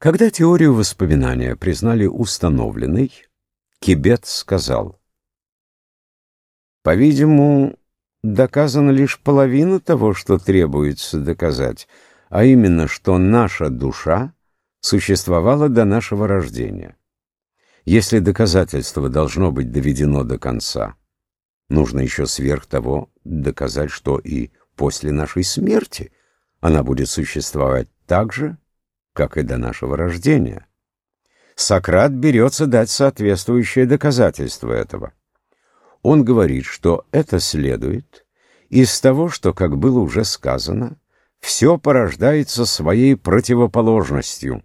Когда теорию воспоминания признали установленной, Кибет сказал, «По-видимому, доказана лишь половина того, что требуется доказать, а именно, что наша душа существовала до нашего рождения. Если доказательство должно быть доведено до конца, нужно еще сверх того доказать, что и после нашей смерти она будет существовать так же, как и до нашего рождения. Сократ берется дать соответствующее доказательство этого. Он говорит, что это следует из того, что, как было уже сказано, все порождается своей противоположностью,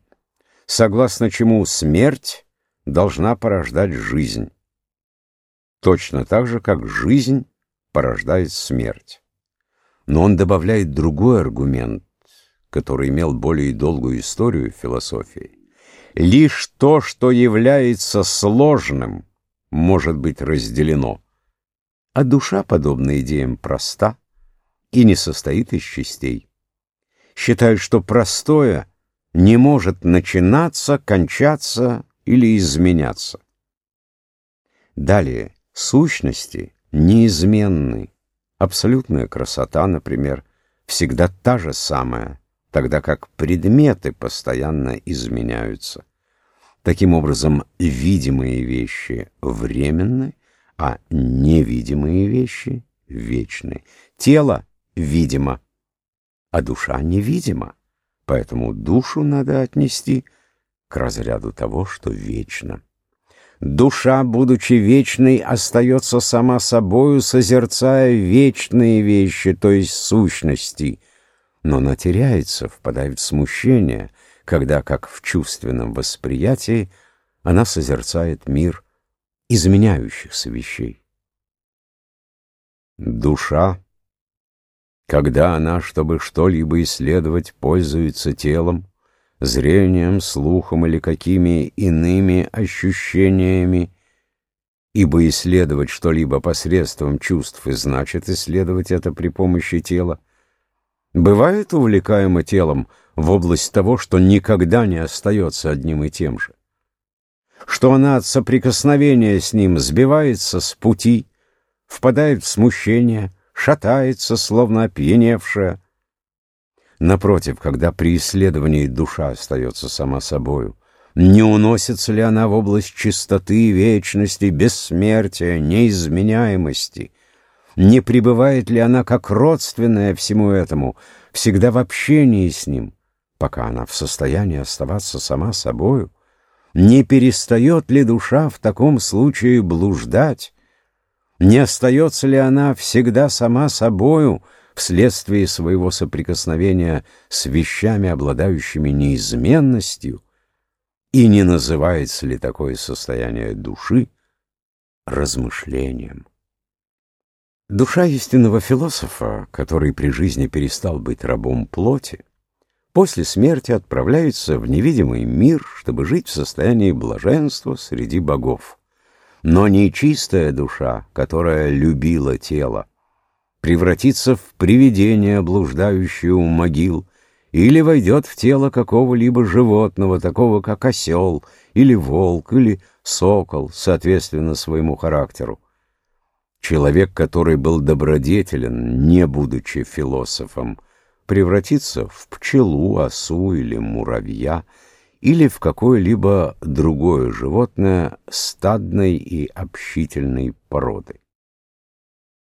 согласно чему смерть должна порождать жизнь. Точно так же, как жизнь порождает смерть. Но он добавляет другой аргумент, который имел более долгую историю в философии. Лишь то, что является сложным, может быть разделено. А душа, подобно идеям, проста и не состоит из частей. Считают, что простое не может начинаться, кончаться или изменяться. Далее, сущности неизменны. Абсолютная красота, например, всегда та же самая – тогда как предметы постоянно изменяются. Таким образом, видимые вещи временны, а невидимые вещи вечны. Тело видимо, а душа невидима, поэтому душу надо отнести к разряду того, что вечно. Душа, будучи вечной, остается сама собою, созерцая вечные вещи, то есть сущности — но она теряется, впадает в смущение, когда, как в чувственном восприятии, она созерцает мир изменяющихся вещей. Душа, когда она, чтобы что-либо исследовать, пользуется телом, зрением, слухом или какими иными ощущениями, ибо исследовать что-либо посредством чувств и значит исследовать это при помощи тела, бывает увлекаема телом в область того, что никогда не остается одним и тем же, что она от соприкосновения с ним сбивается с пути, впадает в смущение, шатается, словно опьяневшая. Напротив, когда при исследовании душа остается сама собою, не уносится ли она в область чистоты, вечности, бессмертия, неизменяемости — не пребывает ли она как родственная всему этому, всегда в общении с ним, пока она в состоянии оставаться сама собою? Не перестает ли душа в таком случае блуждать? Не остается ли она всегда сама собою вследствие своего соприкосновения с вещами, обладающими неизменностью? И не называется ли такое состояние души размышлением? Душа истинного философа, который при жизни перестал быть рабом плоти, после смерти отправляется в невидимый мир, чтобы жить в состоянии блаженства среди богов. Но нечистая душа, которая любила тело, превратится в привидение, блуждающее у могил, или войдет в тело какого-либо животного, такого как осел, или волк, или сокол, соответственно своему характеру. Человек, который был добродетелен, не будучи философом, превратится в пчелу, осу или муравья, или в какое-либо другое животное стадной и общительной породы.